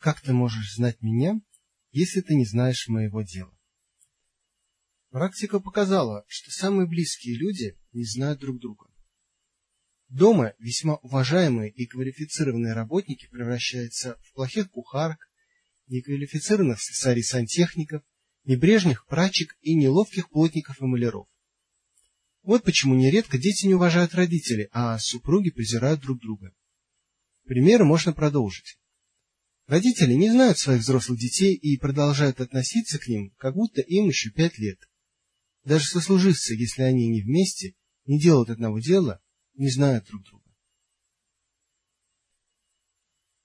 Как ты можешь знать меня, если ты не знаешь моего дела? Практика показала, что самые близкие люди не знают друг друга. Дома весьма уважаемые и квалифицированные работники превращаются в плохих кухарок, неквалифицированных слесарей-сантехников, небрежных прачек и неловких плотников и маляров. Вот почему нередко дети не уважают родителей, а супруги презирают друг друга. Примеры можно продолжить. Родители не знают своих взрослых детей и продолжают относиться к ним, как будто им еще пять лет. Даже сослуживцы, если они не вместе, не делают одного дела, не знают друг друга.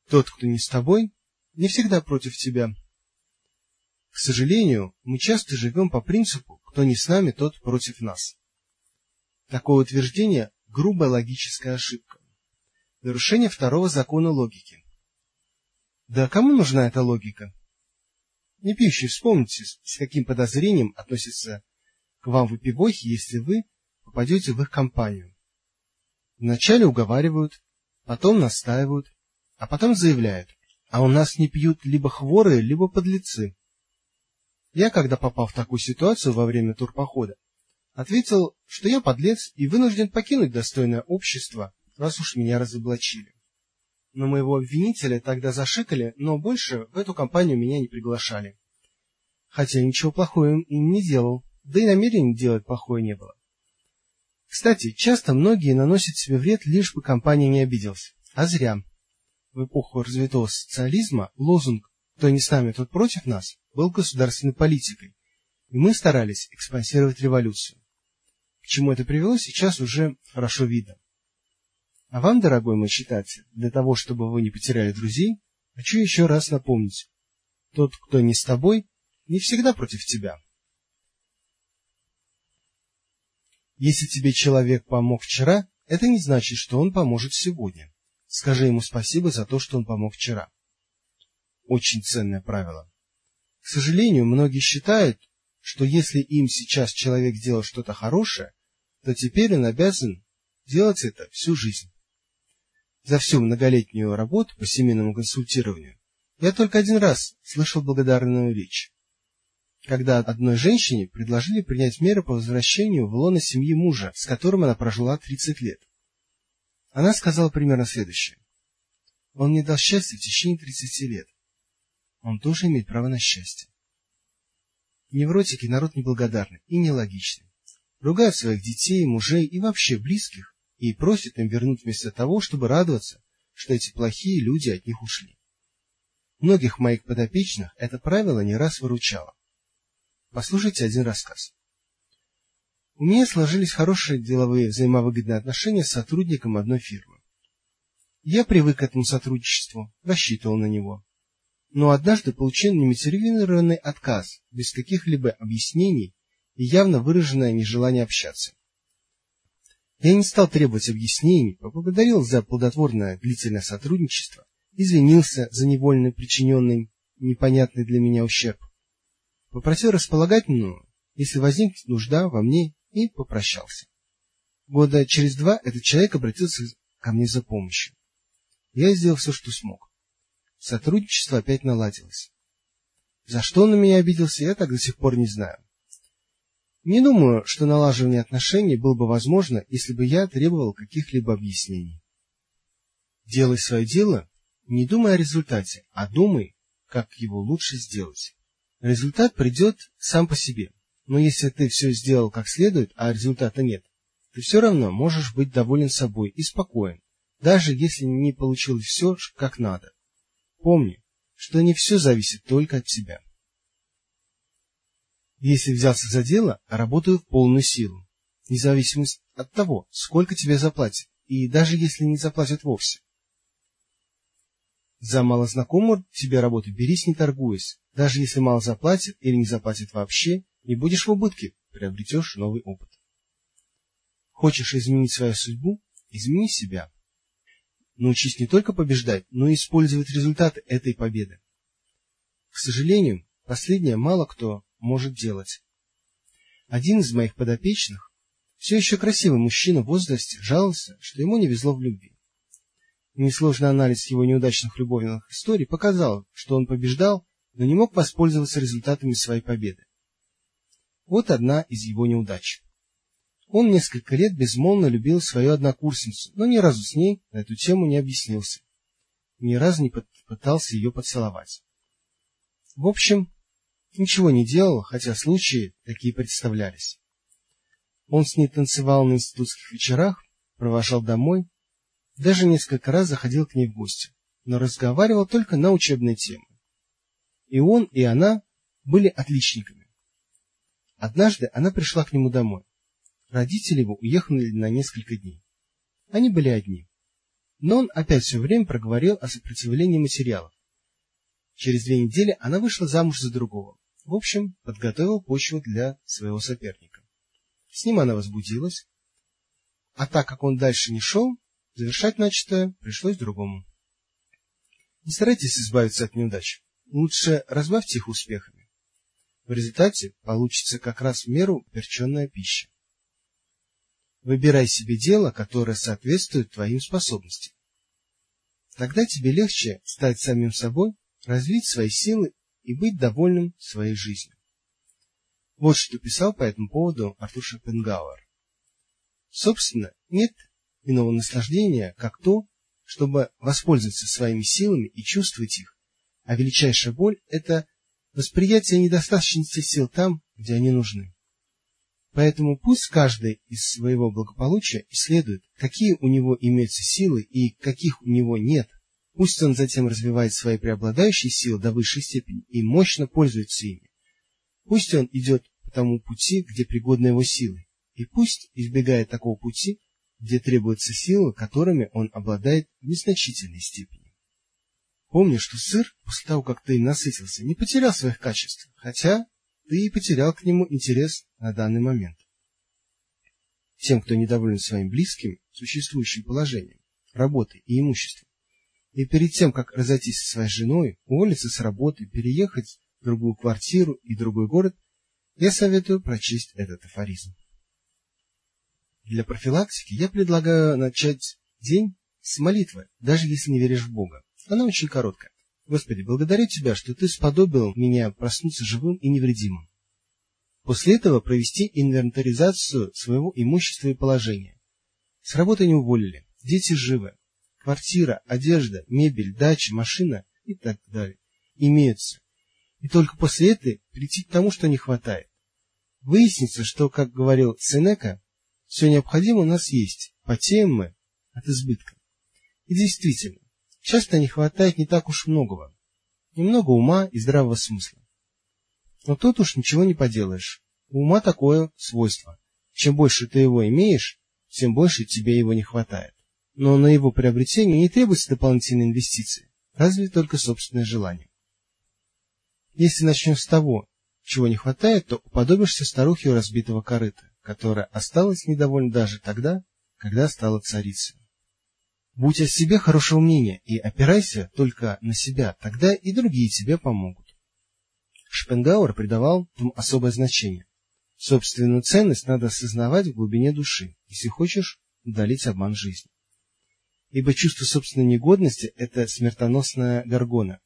Тот, кто не с тобой, не всегда против тебя. К сожалению, мы часто живем по принципу «кто не с нами, тот против нас». Такое утверждение – грубая логическая ошибка. Нарушение второго закона логики. Да кому нужна эта логика? Не пьющие, вспомните, с каким подозрением относятся к вам выпивохи, если вы попадете в их компанию. Вначале уговаривают, потом настаивают, а потом заявляют, а у нас не пьют либо хворые, либо подлецы. Я, когда попал в такую ситуацию во время турпохода, ответил, что я подлец и вынужден покинуть достойное общество, раз уж меня разоблачили. Но моего обвинителя тогда зашикали, но больше в эту компанию меня не приглашали. Хотя ничего плохого им не делал, да и намерений делать плохое не было. Кстати, часто многие наносят себе вред, лишь бы компания не обиделась. А зря. В эпоху развитого социализма лозунг «Кто не с нами, тот против нас» был государственной политикой, и мы старались экспансировать революцию. К чему это привело, сейчас уже хорошо видно. А вам, дорогой мой читатель, для того, чтобы вы не потеряли друзей, хочу еще раз напомнить. Тот, кто не с тобой, не всегда против тебя. Если тебе человек помог вчера, это не значит, что он поможет сегодня. Скажи ему спасибо за то, что он помог вчера. Очень ценное правило. К сожалению, многие считают, что если им сейчас человек сделал что-то хорошее, то теперь он обязан делать это всю жизнь. За всю многолетнюю работу по семейному консультированию я только один раз слышал благодарную речь, когда одной женщине предложили принять меры по возвращению в лоно семьи мужа, с которым она прожила 30 лет. Она сказала примерно следующее. Он мне дал счастье в течение 30 лет. Он тоже имеет право на счастье. Невротики народ неблагодарный и нелогичный ругают своих детей, мужей и вообще близких и просят им вернуть вместо того, чтобы радоваться, что эти плохие люди от них ушли. Многих моих подопечных это правило не раз выручало. Послушайте один рассказ. У меня сложились хорошие деловые взаимовыгодные отношения с сотрудником одной фирмы. Я привык к этому сотрудничеству, рассчитывал на него. Но однажды получил немотивированный отказ, без каких-либо объяснений и явно выраженное нежелание общаться. Я не стал требовать объяснений, поблагодарил за плодотворное длительное сотрудничество, извинился за невольно причиненный непонятный для меня ущерб, попросил располагать мною, если возникнет нужда во мне, и попрощался. Года через два этот человек обратился ко мне за помощью. Я сделал все, что смог. Сотрудничество опять наладилось. За что он на меня обиделся, я так до сих пор не знаю. Не думаю, что налаживание отношений было бы возможно, если бы я требовал каких-либо объяснений. Делай свое дело, не думай о результате, а думай, как его лучше сделать. Результат придет сам по себе, но если ты все сделал как следует, а результата нет, ты все равно можешь быть доволен собой и спокоен, даже если не получилось все как надо. Помни, что не все зависит только от тебя. Если взялся за дело, работаю в полную силу, независимо от того, сколько тебе заплатят, и даже если не заплатят вовсе. За малознакомую тебе работу берись, не торгуясь, даже если мало заплатят или не заплатят вообще, не будешь в убытке, приобретешь новый опыт. Хочешь изменить свою судьбу? Измени себя. Научись не только побеждать, но и использовать результаты этой победы. К сожалению, последнее мало кто может делать. Один из моих подопечных, все еще красивый мужчина в возрасте, жаловался, что ему не везло в любви. Несложный анализ его неудачных любовных историй показал, что он побеждал, но не мог воспользоваться результатами своей победы. Вот одна из его неудач. Он несколько лет безмолвно любил свою однокурсницу, но ни разу с ней на эту тему не объяснился. Ни разу не пытался ее поцеловать. В общем, ничего не делал, хотя случаи такие представлялись. Он с ней танцевал на институтских вечерах, провожал домой, даже несколько раз заходил к ней в гости, но разговаривал только на учебные темы. И он, и она были отличниками. Однажды она пришла к нему домой. Родители его уехали на несколько дней. Они были одни. Но он опять все время проговорил о сопротивлении материалов. Через две недели она вышла замуж за другого. В общем, подготовил почву для своего соперника. С ним она возбудилась. А так как он дальше не шел, завершать начатое пришлось другому. Не старайтесь избавиться от неудач. Лучше разбавьте их успехами. В результате получится как раз в меру перченная пища. Выбирай себе дело, которое соответствует твоим способностям. Тогда тебе легче стать самим собой, развить свои силы и быть довольным своей жизнью. Вот что писал по этому поводу Артур Шопенгауэр. Собственно, нет иного наслаждения, как то, чтобы воспользоваться своими силами и чувствовать их, а величайшая боль – это восприятие недостаточности сил там, где они нужны. Поэтому пусть каждый из своего благополучия исследует, какие у него имеются силы и каких у него нет. Пусть он затем развивает свои преобладающие силы до высшей степени и мощно пользуется ими. Пусть он идет по тому пути, где пригодны его силы, и пусть избегает такого пути, где требуются силы, которыми он обладает в незначительной степени. Помни, что сыр, после того, как ты насытился, не потерял своих качеств, хотя ты и потерял к нему интерес на данный момент. Тем, кто недоволен своим близким, существующим положением, работой и имуществом, и перед тем, как разойтись со своей женой, уволиться с работы, переехать в другую квартиру и другой город, я советую прочесть этот афоризм. Для профилактики я предлагаю начать день с молитвы, даже если не веришь в Бога. Она очень короткая. Господи, благодарю Тебя, что Ты сподобил меня проснуться живым и невредимым. После этого провести инвентаризацию своего имущества и положения. С работы не уволили, дети живы, квартира, одежда, мебель, дача, машина и так далее имеются. И только после этого прийти к тому, что не хватает. Выяснится, что, как говорил Сенека, все необходимое у нас есть, потеем мы от избытка. И действительно, часто не хватает не так уж многого. Немного ума и здравого смысла. Но тут уж ничего не поделаешь. У ума такое свойство. Чем больше ты его имеешь, тем больше тебе его не хватает. Но на его приобретение не требуется дополнительной инвестиции, разве только собственное желание. Если начнем с того, чего не хватает, то уподобишься старухе у разбитого корыта, которая осталась недовольна даже тогда, когда стала царицей. Будь о себе хорошего мнения и опирайся только на себя, тогда и другие тебе помогут. Шпенгауэр придавал этому особое значение. Собственную ценность надо осознавать в глубине души, если хочешь удалить обман жизни. Ибо чувство собственной негодности – это смертоносная горгона.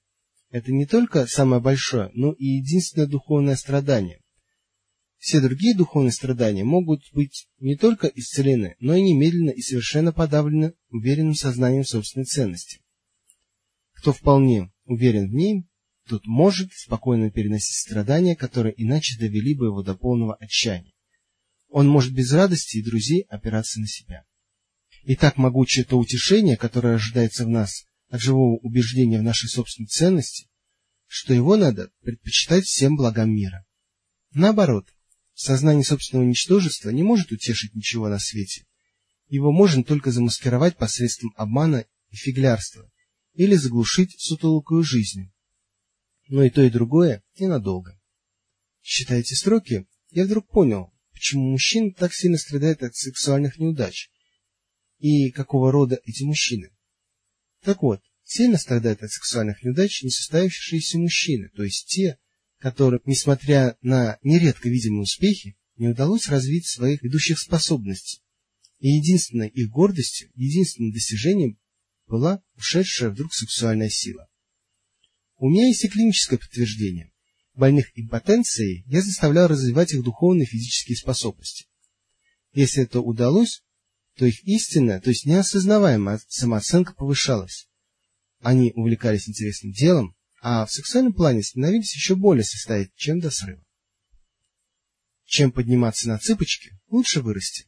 Это не только самое большое, но и единственное духовное страдание, все другие духовные страдания могут быть не только исцелены, но и немедленно и совершенно подавлены уверенным сознанием собственной ценности. Кто вполне уверен в ней, тот может спокойно переносить страдания, которые иначе довели бы его до полного отчаяния. Он может без радости и друзей опираться на себя. И так могучее то утешение, которое ожидается в нас от живого убеждения в нашей собственной ценности, что его надо предпочитать всем благам мира. Наоборот, Сознание собственного ничтожества не может утешить ничего на свете. Его можно только замаскировать посредством обмана и фиглярства или заглушить сутолокую жизнью. Но и то, и другое ненадолго. Читая эти строки, я вдруг понял, почему мужчины так сильно страдают от сексуальных неудач и какого рода эти мужчины. Так вот, сильно страдают от сексуальных неудач несостоявшиеся мужчины, то есть те, которым, несмотря на нередко видимые успехи, не удалось развить своих ведущих способностей. И единственной их гордостью, единственным достижением была ушедшая вдруг сексуальная сила. У меня есть и клиническое подтверждение. Больных импотенцией я заставлял развивать их духовные и физические способности. Если это удалось, то их истинная, то есть неосознаваемая самооценка повышалась. Они увлекались интересным делом, а в сексуальном плане становились еще более состоять, чем до срыва. Чем подниматься на цыпочки, лучше вырасти.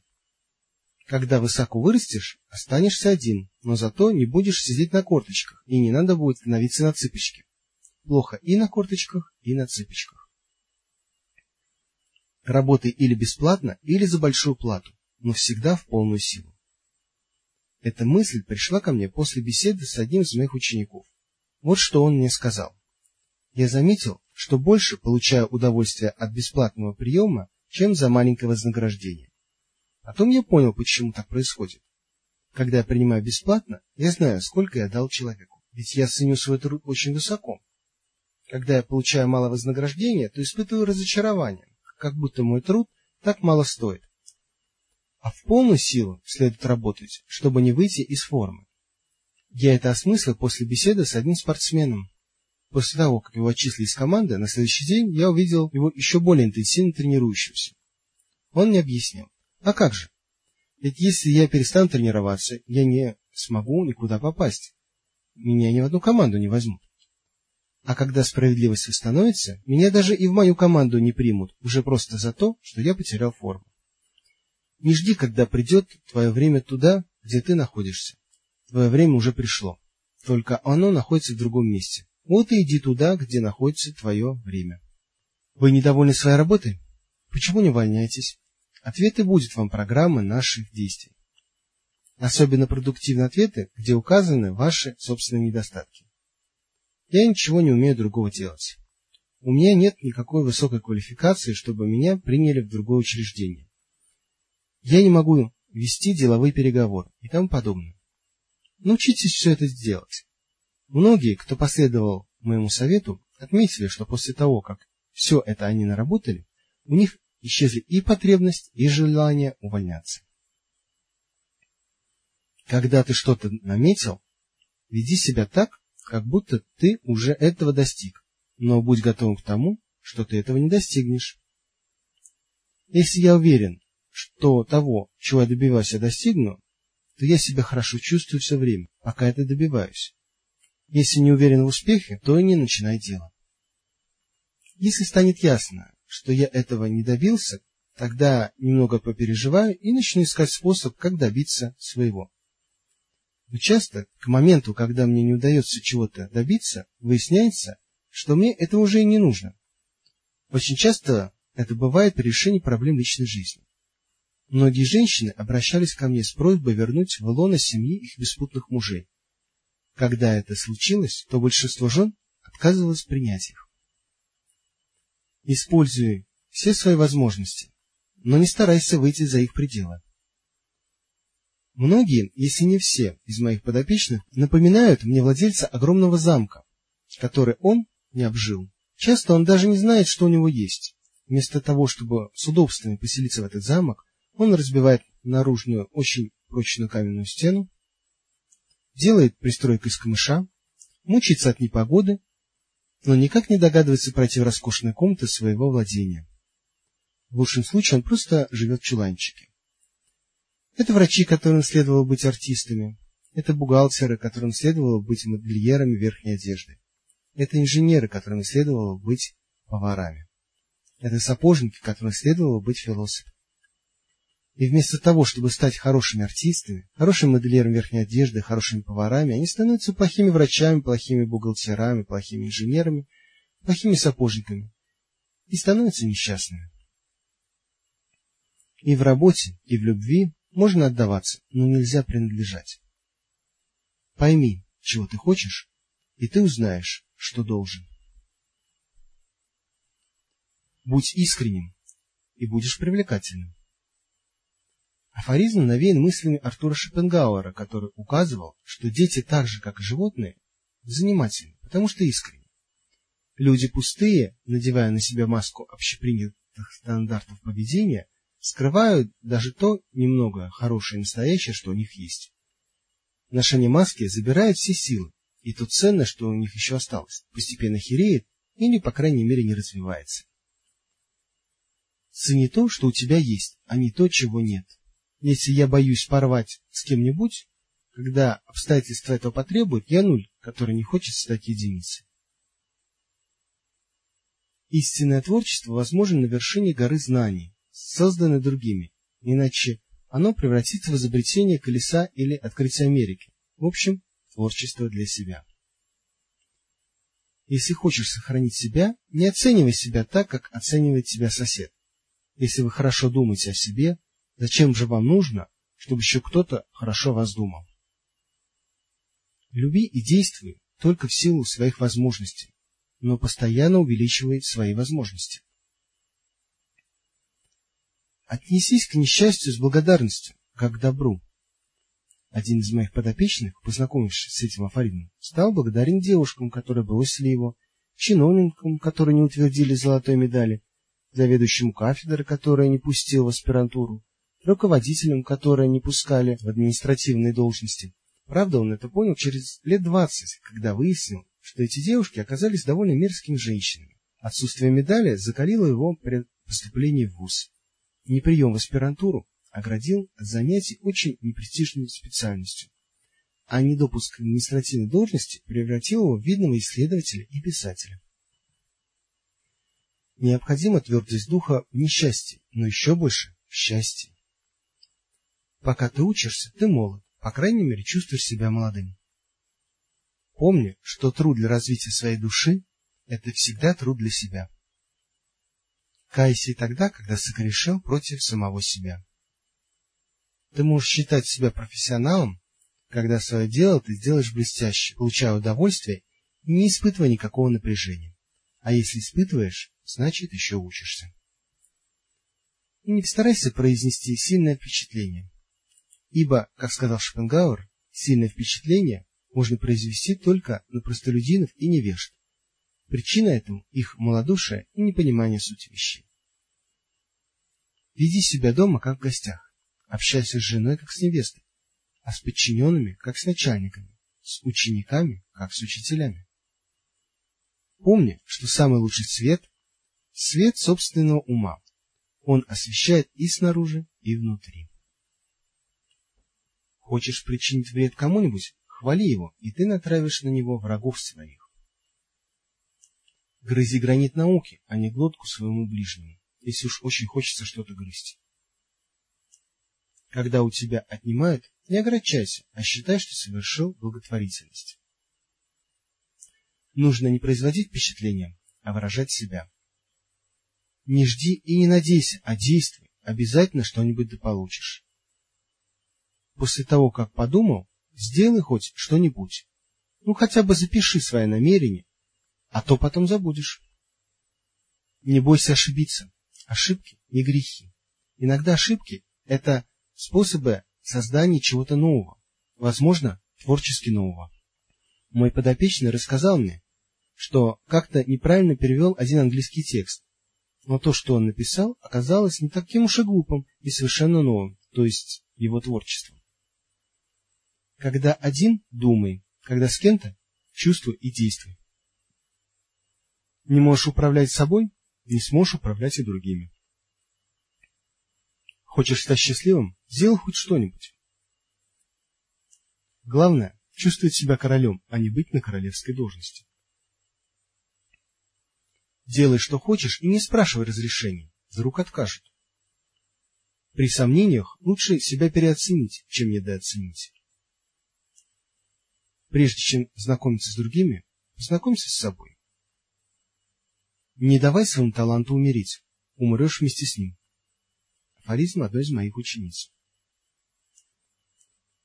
Когда высоко вырастешь, останешься один, но зато не будешь сидеть на корточках, и не надо будет становиться на цыпочки. Плохо и на корточках, и на цыпочках. Работай или бесплатно, или за большую плату, но всегда в полную силу. Эта мысль пришла ко мне после беседы с одним из моих учеников. Вот что он мне сказал. Я заметил, что больше получаю удовольствие от бесплатного приема, чем за маленькое вознаграждение. Потом я понял, почему так происходит. Когда я принимаю бесплатно, я знаю, сколько я дал человеку, ведь я ценю свой труд очень высоко. Когда я получаю мало вознаграждения, то испытываю разочарование, как будто мой труд так мало стоит. А в полную силу следует работать, чтобы не выйти из формы. Я это осмыслил после беседы с одним спортсменом. После того, как его отчислили из команды, на следующий день я увидел его еще более интенсивно тренирующимся. Он мне объяснил. А как же? Ведь если я перестану тренироваться, я не смогу никуда попасть. Меня ни в одну команду не возьмут. А когда справедливость восстановится, меня даже и в мою команду не примут, уже просто за то, что я потерял форму. Не жди, когда придет твое время туда, где ты находишься. Твое время уже пришло. Только оно находится в другом месте. Вот и иди туда, где находится твое время. Вы недовольны своей работой? Почему не увольняетесь? Ответы будет вам программы наших действий. Особенно продуктивны ответы, где указаны ваши собственные недостатки. Я ничего не умею другого делать. У меня нет никакой высокой квалификации, чтобы меня приняли в другое учреждение. Я не могу вести деловые переговоры и тому подобное. Научитесь все это делать. Многие, кто последовал моему совету, отметили, что после того, как все это они наработали, у них исчезли и потребность, и желание увольняться. Когда ты что-то наметил, веди себя так, как будто ты уже этого достиг, но будь готовым к тому, что ты этого не достигнешь. Если я уверен, что того, чего я добиваюсь, я достигну, то я себя хорошо чувствую все время, пока это добиваюсь. Если не уверен в успехе, то и не начинай дело. Если станет ясно, что я этого не добился, тогда немного попереживаю и начну искать способ, как добиться своего. Но часто, к моменту, когда мне не удается чего-то добиться, выясняется, что мне это уже и не нужно. Очень часто это бывает при решении проблем личной жизни. Многие женщины обращались ко мне с просьбой вернуть в лоно семьи их беспутных мужей. Когда это случилось, то большинство жен отказывалось принять их. Используй все свои возможности, но не старайся выйти за их пределы. Многие, если не все, из моих подопечных напоминают мне владельца огромного замка, который он не обжил. Часто он даже не знает, что у него есть. Вместо того, чтобы с удобствами поселиться в этот замок, он разбивает наружную, очень прочную каменную стену, делает пристройку из камыша, мучается от непогоды, но никак не догадывается пройти в роскошные комнаты своего владения. В лучшем случае он просто живет в чуланчике. Это врачи, которым следовало быть артистами. Это бухгалтеры, которым следовало быть модельерами верхней одежды. Это инженеры, которым следовало быть поварами. Это сапожники, которым следовало быть философами. И вместо того, чтобы стать хорошими артистами, хорошими модельерами верхней одежды, хорошими поварами, они становятся плохими врачами, плохими бухгалтерами, плохими инженерами, плохими сапожниками и становятся несчастными. И в работе, и в любви можно отдаваться, но нельзя принадлежать. Пойми, чего ты хочешь, и ты узнаешь, что должен. Будь искренним, и будешь привлекательным. Афоризм навеян мыслями Артура Шопенгауэра, который указывал, что дети так же, как и животные, занимательны, потому что искренни. Люди пустые, надевая на себя маску общепринятых стандартов поведения, скрывают даже то немного хорошее и настоящее, что у них есть. Ношение маски забирает все силы, и то ценно, что у них еще осталось, постепенно хереет или, по крайней мере, не развивается. Цени то, что у тебя есть, а не то, чего нет. Если я боюсь порвать с кем-нибудь, когда обстоятельства этого потребуют, я нуль, который не хочет стать единицей. Истинное творчество возможно на вершине горы знаний, созданной другими, иначе оно превратится в изобретение колеса или открытие Америки. В общем, творчество для себя. Если хочешь сохранить себя, не оценивай себя так, как оценивает тебя сосед. Если вы хорошо думаете о себе, зачем же вам нужно, чтобы еще кто-то хорошо вас думал? Люби и действуй только в силу своих возможностей, но постоянно увеличивай свои возможности. Отнесись к несчастью с благодарностью, как к добру. Один из моих подопечных, познакомившись с этим афоризмом, стал благодарен девушкам, которые бросили его, чиновникам, которые не утвердили золотой медали, заведующему кафедры, которая не пустила в аспирантуру, руководителям, которые не пускали в административные должности. Правда, он это понял через лет двадцать, когда выяснил, что эти девушки оказались довольно мерзкими женщинами. Отсутствие медали закалило его при поступлении в ВУЗ. Неприем в аспирантуру оградил от занятий очень непрестижной специальностью, а недопуск административной должности превратил его в видного исследователя и писателя. Необходима твердость духа в несчастье, но еще больше в счастье. Пока ты учишься, ты молод, по крайней мере чувствуешь себя молодым. Помни, что труд для развития своей души – это всегда труд для себя. Кайся тогда, когда согрешил против самого себя. Ты можешь считать себя профессионалом, когда свое дело ты сделаешь блестяще, получая удовольствие не испытывая никакого напряжения. А если испытываешь, значит еще учишься. И не старайся произнести сильное впечатление. Ибо, как сказал Шопенгауэр, сильное впечатление можно произвести только на простолюдинов и невежд. Причина этому их малодушие и непонимание сути вещей. Веди себя дома, как в гостях. Общайся с женой, как с невестой, а с подчиненными, как с начальниками, с учениками, как с учителями. Помни, что самый лучший свет — свет собственного ума. Он освещает и снаружи, и внутри. Хочешь причинить вред кому-нибудь, хвали его, и ты натравишь на него врагов своих. Грызи гранит науки, а не глотку своему ближнему, если уж очень хочется что-то грызть. Когда у тебя отнимают, не огорчайся, а считай, что совершил благотворительность. Нужно не производить впечатления, а выражать себя. Не жди и не надейся, а действуй, обязательно что-нибудь да получишь. После того, как подумал, сделай хоть что-нибудь. Ну, хотя бы запиши свои намерения, а то потом забудешь. Не бойся ошибиться. Ошибки не грехи. Иногда ошибки — это способы создания чего-то нового, возможно, творчески нового. Мой подопечный рассказал мне, что как-то неправильно перевел один английский текст, но то, что он написал, оказалось не таким уж и глупым и совершенно новым, то есть его творчеством. Когда один – думай, когда с кем-то – чувствуй и действуй. Не можешь управлять собой – не сможешь управлять и другими. Хочешь стать счастливым – сделай хоть что-нибудь. Главное – чувствовать себя королем, а не быть на королевской должности. Делай, что хочешь, и не спрашивай разрешений, вдруг откажут. При сомнениях лучше себя переоценить, чем недооценить. Прежде чем знакомиться с другими, познакомься с собой. Не давай своему таланту умереть, умрешь вместе с ним. Афоризм одной из моих учениц.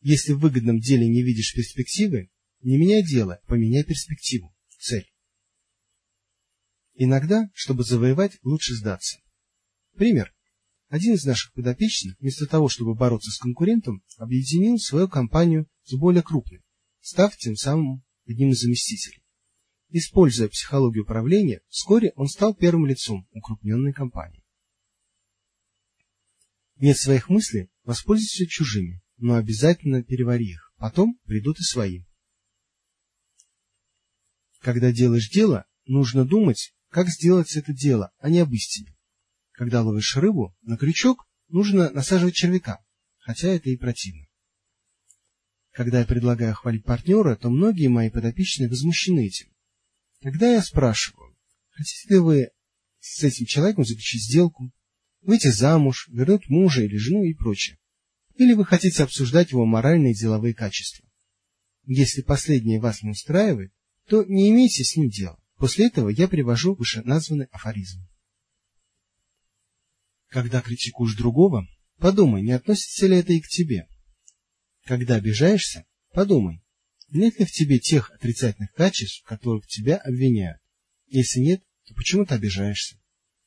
Если в выгодном деле не видишь перспективы, не меняй дело, поменяй перспективу, цель. Иногда, чтобы завоевать, лучше сдаться. Пример. Один из наших подопечных, вместо того, чтобы бороться с конкурентом, объединил свою компанию с более крупной, став тем самым одним из заместителей. Используя психологию управления, вскоре он стал первым лицом укрупненной компании. Нет своих мыслей, воспользуйся чужими, но обязательно перевари их. потом придут и свои. Когда делаешь дело, нужно думать, как сделать это дело, а не об истине. Когда ловишь рыбу на крючок, нужно насаживать червяка, хотя это и противно. Когда я предлагаю хвалить партнера, то многие мои подопечные возмущены этим. Когда я спрашиваю, хотите ли вы с этим человеком заключить сделку, выйти замуж, вернуть мужа или жену и прочее, или вы хотите обсуждать его моральные и деловые качества. Если последнее вас не устраивает, то не имейте с ним дела. После этого я привожу вышеназванный афоризм. Когда критикуешь другого, подумай, не относится ли это и к тебе. Когда обижаешься, подумай, нет ли в тебе тех отрицательных качеств, в которых тебя обвиняют. Если нет, то почему ты обижаешься?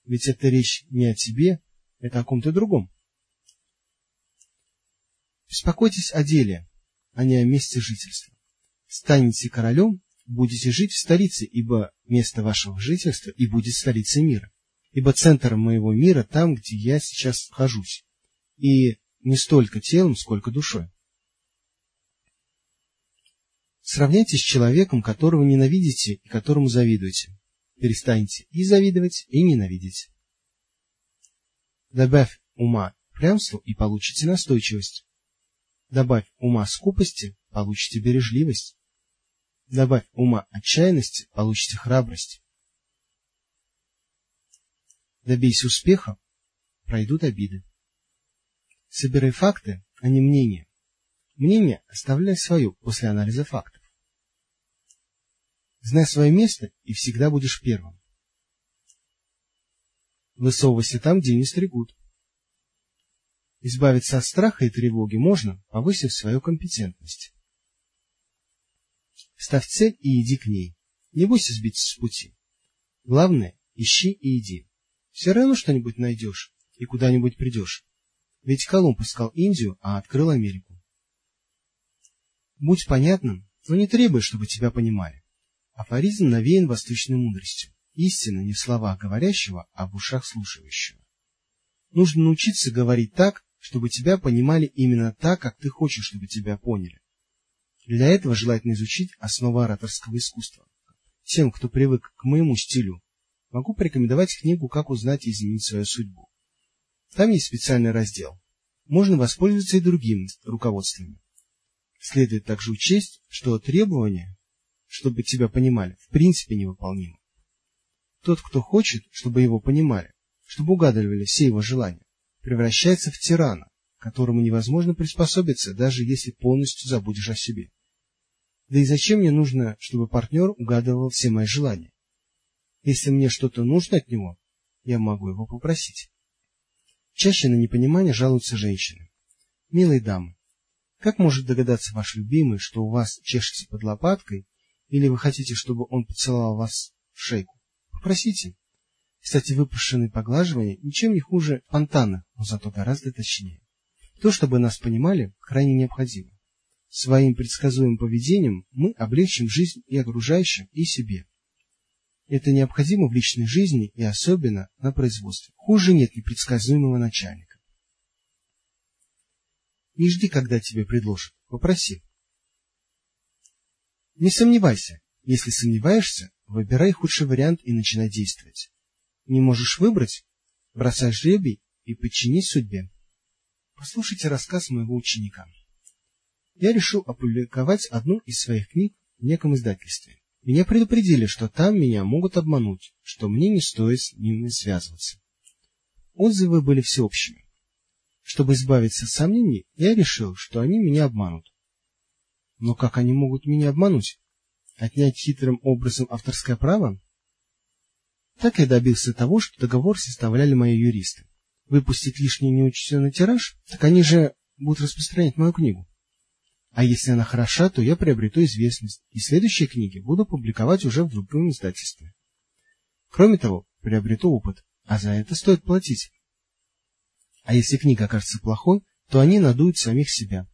Ведь это речь не о тебе, это о ком-то другом. Беспокойтесь о деле, а не о месте жительства. Станете королем, будете жить в столице, ибо место вашего жительства и будет столицей мира. Ибо центр моего мира там, где я сейчас нахожусь. И не столько телом, сколько душой. Сравняйтесь с человеком, которого ненавидите и которому завидуете. Перестаньте и завидовать, и ненавидеть. Добавь ума прямству и получите настойчивость. Добавь ума скупости, получите бережливость. Добавь ума отчаянности, получите храбрость. Добейся успеха, пройдут обиды. Собирай факты, а не мнения. Мнение оставляй свое после анализа фактов. Знай свое место и всегда будешь первым. Высовывайся там, где не стригут. Избавиться от страха и тревоги можно, повысив свою компетентность. Ставь цель и иди к ней. Не бойся сбиться с пути. Главное, ищи и иди. Все равно что-нибудь найдешь и куда-нибудь придешь. Ведь Колумб искал Индию, а открыл Америку. Будь понятным, но не требуй, чтобы тебя понимали. Афоризм навеян восточной мудростью. Истина не в словах говорящего, а в ушах слушающего. Нужно научиться говорить так, чтобы тебя понимали именно так, как ты хочешь, чтобы тебя поняли. Для этого желательно изучить основы ораторского искусства. Тем, кто привык к моему стилю, могу порекомендовать книгу «Как узнать и изменить свою судьбу». Там есть специальный раздел. Можно воспользоваться и другими руководствами. Следует также учесть, что требования, чтобы тебя понимали, в принципе невыполнимы. Тот, кто хочет, чтобы его понимали, чтобы угадывали все его желания, превращается в тирана, которому невозможно приспособиться, даже если полностью забудешь о себе. Да и зачем мне нужно, чтобы партнер угадывал все мои желания? Если мне что-то нужно от него, я могу его попросить. Чаще на непонимание жалуются женщины. Милые дамы, как может догадаться ваш любимый, что у вас чешется под лопаткой, или вы хотите, чтобы он поцеловал вас в шейку? Попросите. Кстати, выпущенные поглаживания ничем не хуже фонтана, но зато гораздо точнее. То, чтобы нас понимали, крайне необходимо. Своим предсказуемым поведением мы облегчим жизнь и окружающим, и себе. Это необходимо в личной жизни и особенно на производстве. Хуже нет непредсказуемого начальника. Не жди, когда тебе предложат. Попроси. Не сомневайся. Если сомневаешься, выбирай худший вариант и начинай действовать. Не можешь выбрать? Бросай жребий и подчинись судьбе. Послушайте рассказ моего ученика. Я решил опубликовать одну из своих книг в неком издательстве. Меня предупредили, что там меня могут обмануть, что мне не стоит с ними связываться. Отзывы были всеобщими. Чтобы избавиться от сомнений, я решил, что они меня обманут. Но как они могут меня обмануть? Отнять хитрым образом авторское право? Так я добился того, что договор составляли мои юристы. Выпустить лишний неучтенный тираж, так они же будут распространять мою книгу. А если она хороша, то я приобрету известность, и следующие книги буду публиковать уже в другом издательстве. Кроме того, приобрету опыт, а за это стоит платить. А если книга окажется плохой, то они надуют самих себя.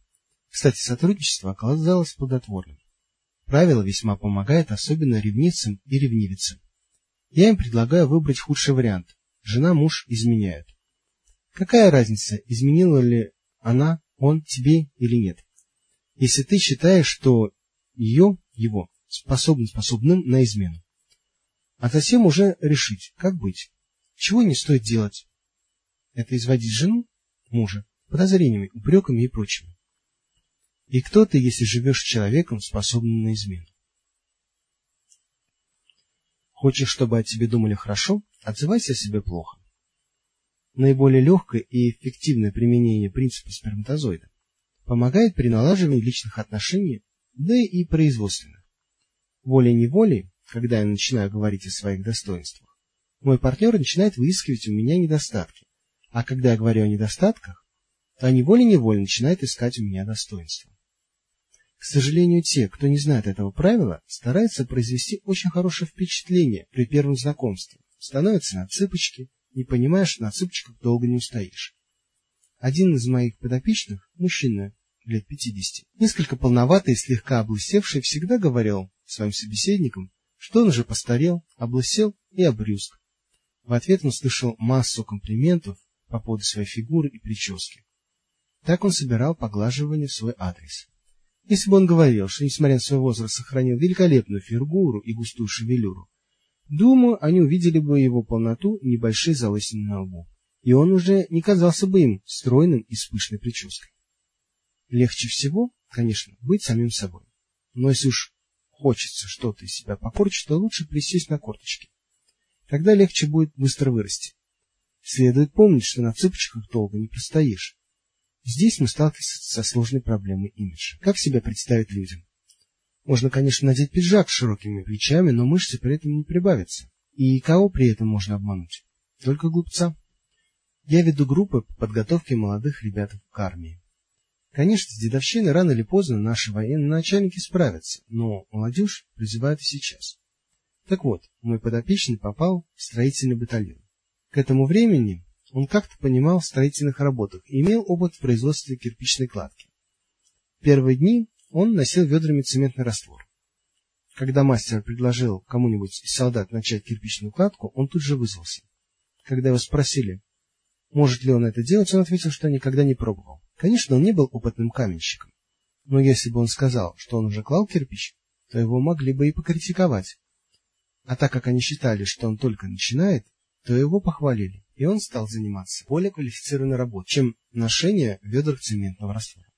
Кстати, сотрудничество оказалось плодотворным. Правило весьма помогает особенно ревницам и ревнивицам. Я им предлагаю выбрать худший вариант. Жена, муж изменяют. Какая разница, изменила ли она, он тебе или нет? если ты считаешь, что ее, его, способен способным на измену. А затем уже решить, как быть, чего не стоит делать. Это изводить жену, мужа, подозрениями, упреками и прочим. И кто ты, если живешь с человеком, способным на измену? Хочешь, чтобы о тебе думали хорошо, отзывайся о себе плохо. Наиболее легкое и эффективное применение принципа сперматозоида помогает при налаживании личных отношений, да и производственных. Волей-неволей, когда я начинаю говорить о своих достоинствах, мой партнер начинает выискивать у меня недостатки, а когда я говорю о недостатках, то они волей-неволей начинают искать у меня достоинства. К сожалению, те, кто не знает этого правила, стараются произвести очень хорошее впечатление при первом знакомстве, становятся на цыпочки, не понимая, что на цыпочках долго не устоишь. Один из моих подопечных, мужчина лет пятидесяти, несколько полноватый и слегка облысевший, всегда говорил своим собеседникам, что он уже постарел, облысел и обрюзг. В ответ он слышал массу комплиментов по поводу своей фигуры и прически. Так он собирал поглаживание в свой адрес. Если бы он говорил, что, несмотря на свой возраст, сохранил великолепную фигуру и густую шевелюру, думаю, они увидели бы его полноту и небольшие залысины на лбу, и он уже не казался бы им стройным и с пышной прической. Легче всего, конечно, быть самим собой. Но если уж хочется что-то из себя покорчить, то лучше присесть на корточки. Тогда легче будет быстро вырасти. Следует помнить, что на цыпочках долго не простоишь. Здесь мы сталкиваемся со сложной проблемой имиджа. Как себя представить людям? Можно, конечно, надеть пиджак с широкими плечами, но мышцы при этом не прибавятся. И кого при этом можно обмануть? Только глупца. Я веду группы по подготовке молодых ребят к армии. Конечно, с дедовщиной рано или поздно наши военные начальники справятся, но молодежь призывают и сейчас. Так вот, мой подопечный попал в строительный батальон. К этому времени он как-то понимал в строительных работах и имел опыт в производстве кирпичной кладки. В первые дни он носил ведрами цементный раствор. Когда мастер предложил кому-нибудь из солдат начать кирпичную кладку, он тут же вызвался. Когда его спросили, может ли он это делать, он ответил, что никогда не пробовал. Конечно, он не был опытным каменщиком, но если бы он сказал, что он уже клал кирпич, то его могли бы и покритиковать. А так как они считали, что он только начинает, то его похвалили и он стал заниматься более квалифицированной работой, чем ношение ведер цементного раствора.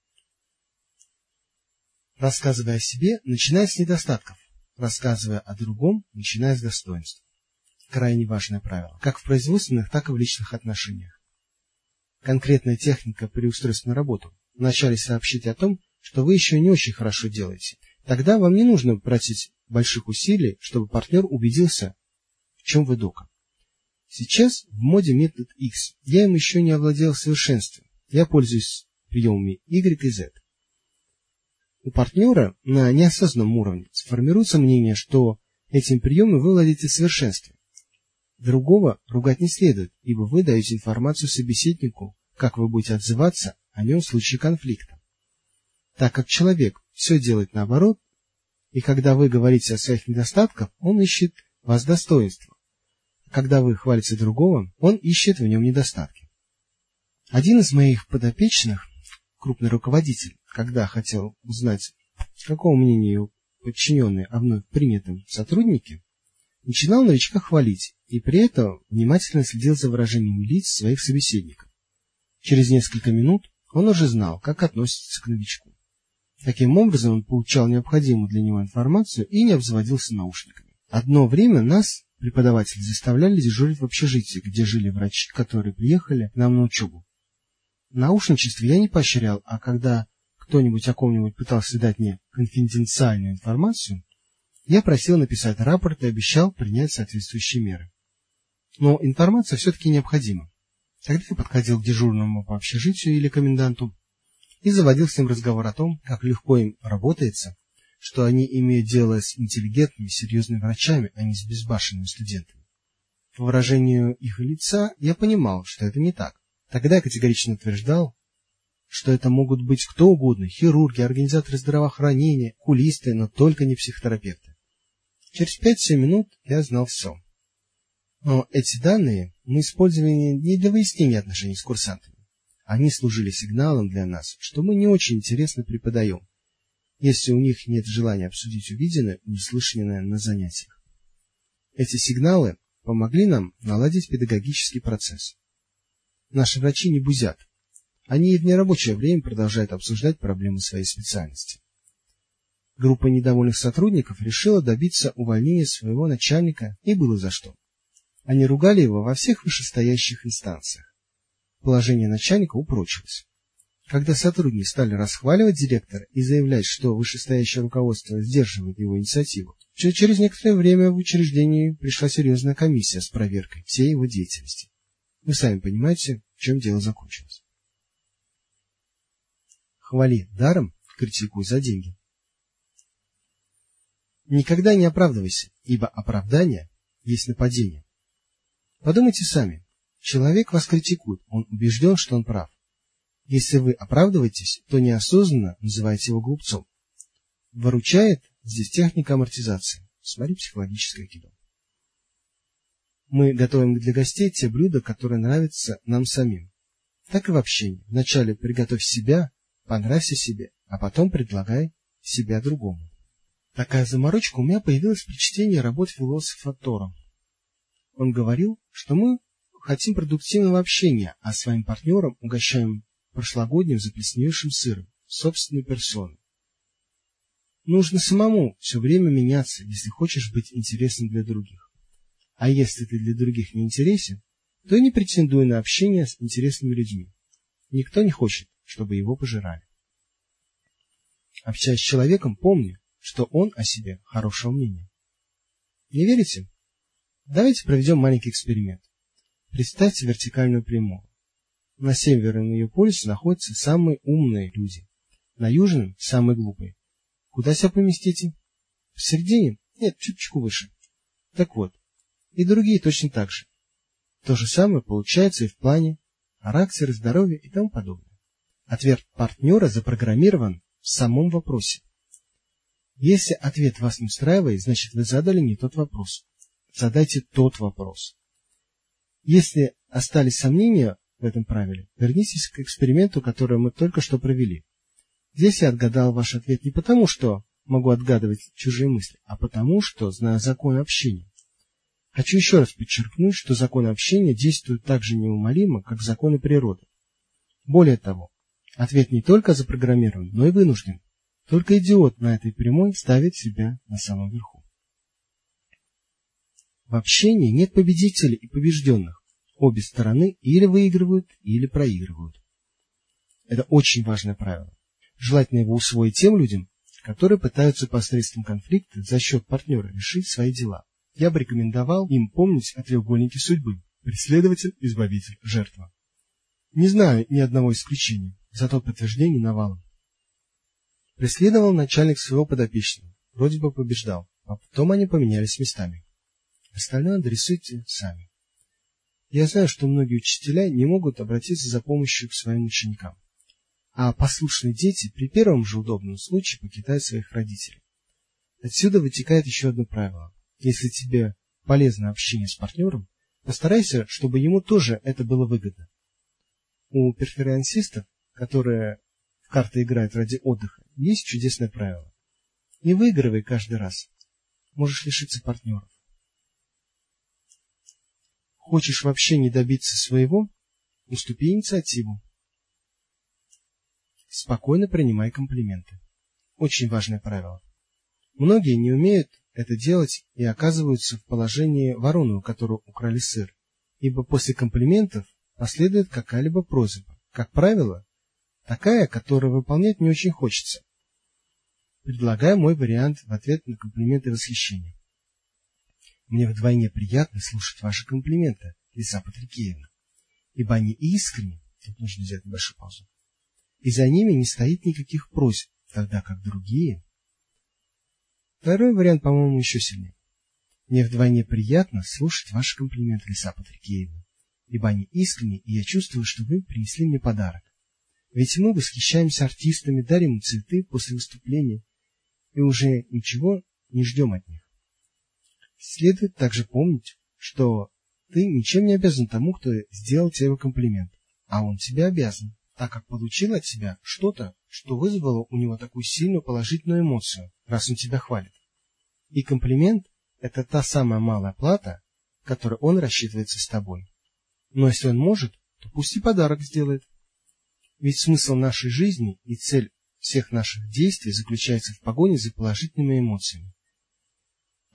Рассказывая о себе, начиная с недостатков, рассказывая о другом, начиная с достоинств. Крайне важное правило, как в производственных, так и в личных отношениях. Конкретная техника при устройстве на работу. Вначале сообщить о том, что вы еще не очень хорошо делаете. Тогда вам не нужно просить больших усилий, чтобы партнер убедился, в чем вы дока. Сейчас в моде метод X. Я им еще не овладел в совершенстве. Я пользуюсь приемами Y и Z. У партнера на неосознанном уровне сформируется мнение, что этим приемом вы владеете в совершенстве. Другого ругать не следует, ибо вы даете информацию собеседнику, как вы будете отзываться о нем в случае конфликта. Так как человек все делает наоборот, и когда вы говорите о своих недостатках, он ищет вас достоинства. Когда вы хвалите другого, он ищет в нем недостатки. Один из моих подопечных, крупный руководитель, когда хотел узнать, какого мнения его подчиненные о вновь принятом сотруднике, начинал новичка хвалить и при этом внимательно следил за выражением лиц своих собеседников. Через несколько минут он уже знал, как относиться к новичку. Таким образом он получал необходимую для него информацию и не обзаводился наушниками. Одно время нас Преподаватели заставляли дежурить в общежитии, где жили врачи, которые приехали к нам на учебу. Наушничество я не поощрял, а когда кто-нибудь о ком-нибудь пытался дать мне конфиденциальную информацию, я просил написать рапорт и обещал принять соответствующие меры. Но информация все-таки необходима. Тогда я подходил к дежурному по общежитию или коменданту и заводил с ним разговор о том, как легко им работается что они имеют дело с интеллигентными, серьезными врачами, а не с безбашенными студентами. По выражению их лица я понимал, что это не так. Тогда я категорично утверждал, что это могут быть кто угодно, хирурги, организаторы здравоохранения, кулисты, но только не психотерапевты. Через 5-7 минут я знал все. Но эти данные мы использовали не для выяснения отношений с курсантами. Они служили сигналом для нас, что мы не очень интересно преподаем, если у них нет желания обсудить увиденное и услышанное на занятиях. Эти сигналы помогли нам наладить педагогический процесс. Наши врачи не бузят. Они и в нерабочее время продолжают обсуждать проблемы своей специальности. Группа недовольных сотрудников решила добиться увольнения своего начальника, и было за что. Они ругали его во всех вышестоящих инстанциях. Положение начальника упрочилось. Когда сотрудники стали расхваливать директора и заявлять, что вышестоящее руководство сдерживает его инициативу, через некоторое время в учреждении пришла серьезная комиссия с проверкой всей его деятельности. Вы сами понимаете, в чем дело закончилось. Хвали даром, критикуй за деньги. Никогда не оправдывайся, ибо оправдание есть нападение. Подумайте сами. Человек вас критикует, он убежден, что он прав. Если вы оправдываетесь, то неосознанно называете его глупцом. Выручает здесь техника амортизации. Смотри психологическое кино. Мы готовим для гостей те блюда, которые нравятся нам самим. Так и в общении. Вначале приготовь себя, понравься себе, а потом предлагай себя другому. Такая заморочка у меня появилась при чтении работ философа Тора. Он говорил, что мы хотим продуктивного общения, а своим партнерам угощаем прошлогодним заплесневшим сыром, собственной персоной. Нужно самому все время меняться, если хочешь быть интересным для других. А если ты для других не интересен, то и не претендуй на общение с интересными людьми. Никто не хочет, чтобы его пожирали. Общаясь с человеком, помни, что он о себе хорошего мнения. Не верите? Давайте проведем маленький эксперимент. Представьте вертикальную прямую. На северном ее полюсе находятся самые умные люди, на южном – самые глупые. Куда себя поместите? В середине? Нет, чуточку выше. Так вот, и другие точно так же. То же самое получается и в плане характера, здоровья и тому подобное. Ответ партнера запрограммирован в самом вопросе. Если ответ вас не устраивает, значит вы задали не тот вопрос. Задайте тот вопрос. Если остались сомнения в этом правиле, вернитесь к эксперименту, который мы только что провели. Здесь я отгадал ваш ответ не потому, что могу отгадывать чужие мысли, а потому, что знаю закон общения. Хочу еще раз подчеркнуть, что законы общения действуют так же неумолимо, как законы природы. Более того, ответ не только запрограммирован, но и вынужден. Только идиот на этой прямой ставит себя на самом верху. В общении нет победителей и побежденных. Обе стороны или выигрывают, или проигрывают. Это очень важное правило. Желательно его усвоить тем людям, которые пытаются посредством конфликта за счет партнера решить свои дела. Я бы рекомендовал им помнить о треугольнике судьбы. Преследователь, избавитель, жертва. Не знаю ни одного исключения, зато подтверждений навалом. Преследовал начальник своего подопечного, вроде бы побеждал, а потом они поменялись местами. Остальное адресуйте сами. Я знаю, что многие учителя не могут обратиться за помощью к своим ученикам, а послушные дети при первом же удобном случае покидают своих родителей. Отсюда вытекает еще одно правило. Если тебе полезно общение с партнером, постарайся, чтобы ему тоже это было выгодно. У перференсистов, которые в карты играют ради отдыха, есть чудесное правило. Не выигрывай каждый раз. Можешь лишиться партнеров. Хочешь вообще не добиться своего? Уступи инициативу. Спокойно принимай комплименты. Очень важное правило. Многие не умеют это делать и оказываются в положении вороны, у которого украли сыр, ибо после комплиментов последует какая-либо просьба. Как правило, такая, которую выполнять не очень хочется. Предлагаю мой вариант в ответ на комплименты и восхищение. Мне вдвойне приятно слушать ваши комплименты, Лиса Патрикеевна, ибо они искренни, тут нужно взять небольшую паузу, и за ними не стоит никаких просьб, тогда как другие. Второй вариант, по-моему, еще сильнее. Мне вдвойне приятно слушать ваши комплименты, Лиса Патрикеевна, ибо они искренни, и я чувствую, что вы принесли мне подарок. Ведь мы восхищаемся артистами, дарим им цветы после выступления, и уже ничего не ждем от них. Следует также помнить, что ты ничем не обязан тому, кто сделал тебе комплимент, а он тебе обязан, так как получил от тебя что-то, что вызвало у него такую сильную положительную эмоцию, раз он тебя хвалит. И комплимент – это та самая малая плата, которой он рассчитывается с тобой. Но если он может, то пусть и подарок сделает. Ведь смысл нашей жизни и цель всех наших действий заключается в погоне за положительными эмоциями.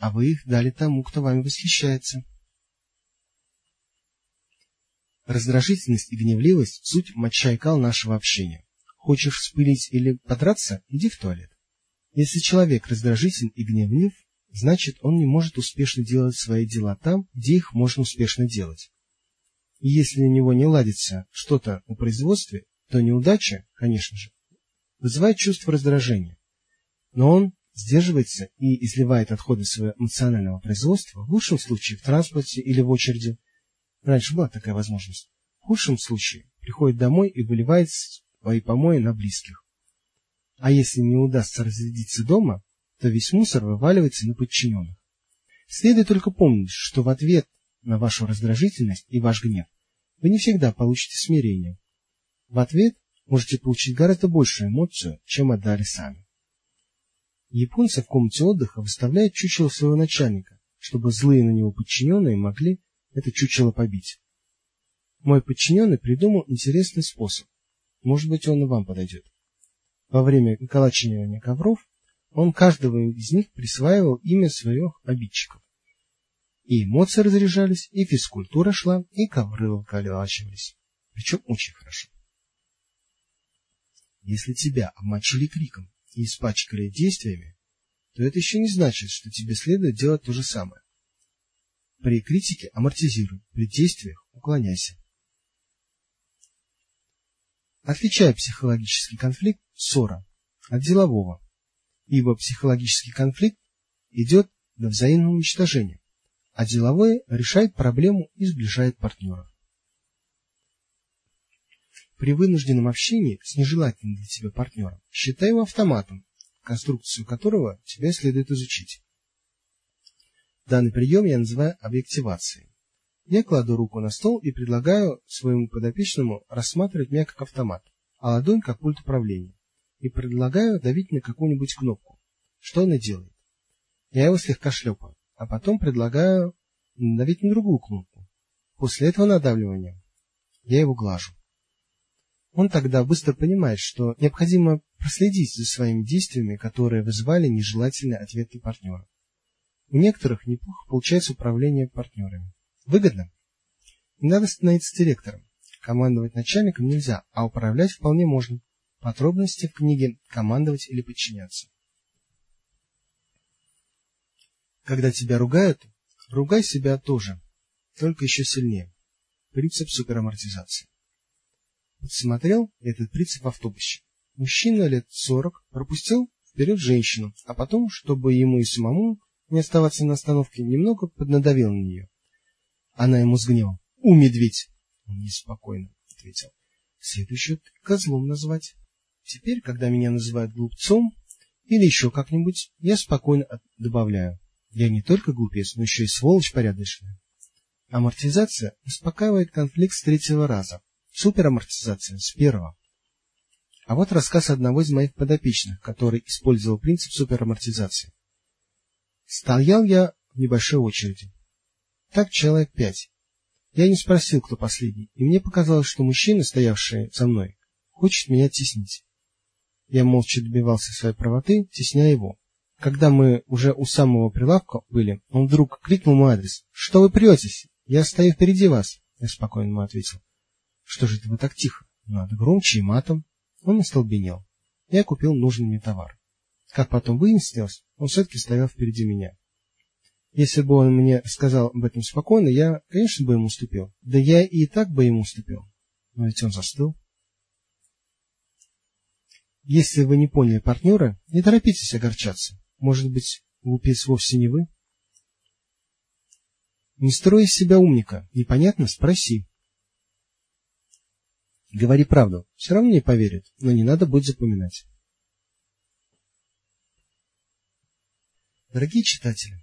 А вы их дали тому, кто вами восхищается. Раздражительность и гневливость – суть моча и кал нашего общения. Хочешь вспылить или подраться – иди в туалет. Если человек раздражителен и гневлив, значит он не может успешно делать свои дела там, где их можно успешно делать. И если у него не ладится что-то на производстве, то неудача, конечно же, вызывает чувство раздражения. Но он сдерживается и изливает отходы своего эмоционального производства, в лучшем случае в транспорте или в очереди. Раньше была такая возможность. В худшем случае приходит домой и выливает свои помои на близких. А если не удастся разрядиться дома, то весь мусор вываливается на подчиненных. Следует только помнить, что в ответ на вашу раздражительность и ваш гнев вы не всегда получите смирение. В ответ можете получить гораздо большую эмоцию, чем отдали сами. Японцы в комнате отдыха выставляют чучело своего начальника, чтобы злые на него подчиненные могли это чучело побить. Мой подчиненный придумал интересный способ. Может быть, он и вам подойдет. Во время калачивания ковров он каждого из них присваивал имя своих обидчиков. И эмоции разряжались, и физкультура шла, и ковры выколачивались. Причем очень хорошо. Если тебя обмочили криком и испачкали действиями, то это еще не значит, что тебе следует делать то же самое. При критике амортизируй, при действиях уклоняйся. Отличай психологический конфликт ссора от делового, ибо психологический конфликт идет до взаимного уничтожения, а деловой решает проблему и сближает партнеров. При вынужденном общении с нежелательным для тебя партнером считай его автоматом, конструкцию которого тебе следует изучить. Данный прием я называю объективацией. Я кладу руку на стол и предлагаю своему подопечному рассматривать меня как автомат, а ладонь как пульт управления, и предлагаю давить на какую-нибудь кнопку. Что он и делает. Я его слегка шлепаю, а потом предлагаю давить на другую кнопку. После этого надавливания я его глажу. Он тогда быстро понимает, что необходимо проследить за своими действиями, которые вызывали нежелательные ответы партнера. У некоторых неплохо получается управление партнерами. Выгодно? Не надо становиться директором. Командовать начальником нельзя, а управлять вполне можно. Подробности в книге «Командовать или подчиняться». Когда тебя ругают, ругай себя тоже, только еще сильнее. Принцип суперамортизации. Подсмотрел этот принцип в автобусе. Мужчина лет сорок пропустил вперед женщину, а потом, чтобы ему и самому не оставаться на остановке, немного поднадавил на нее. Она ему с гневом. «У, медведь!» Он неспокойно ответил. «Следующую ты козлом назвать. Теперь, когда меня называют глупцом или еще как-нибудь, я спокойно добавляю. Я не только глупец, но еще и сволочь порядочная». Амортизация успокаивает конфликт с третьего раза. Суперамортизация с первого. А вот рассказ одного из моих подопечных, который использовал принцип суперамортизации. Стоял я в небольшой очереди. Так человек пять. Я не спросил, кто последний, и мне показалось, что мужчина, стоявший со мной, хочет меня теснить. Я молча добивался своей правоты, тесняя его. Когда мы уже у самого прилавка были, он вдруг крикнул мой адрес. «Что вы претесь? Я стою впереди вас!» Я спокойно ему ответил. Что же это вы так тихо? Надо громче и матом. Он остолбенел. Я купил нужный мне товар. Как потом выяснилось, он все-таки стоял впереди меня. Если бы он мне сказал об этом спокойно, я, конечно, бы ему уступил. Да я и так бы ему уступил. Но ведь он застыл. Если вы не поняли партнера, не торопитесь огорчаться. Может быть, глупец вовсе не вы? Не строй из себя умника. Непонятно? Спроси. Говори правду. Все равно не поверят, но не надо будет запоминать. Дорогие читатели,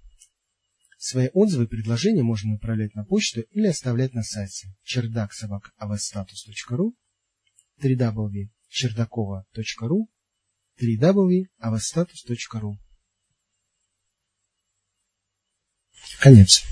свои отзывы и предложения можно направлять на почту или оставлять на сайте чердаксобакавstatus.ru www www.чердакова.ру www.avastatus.ru Конец.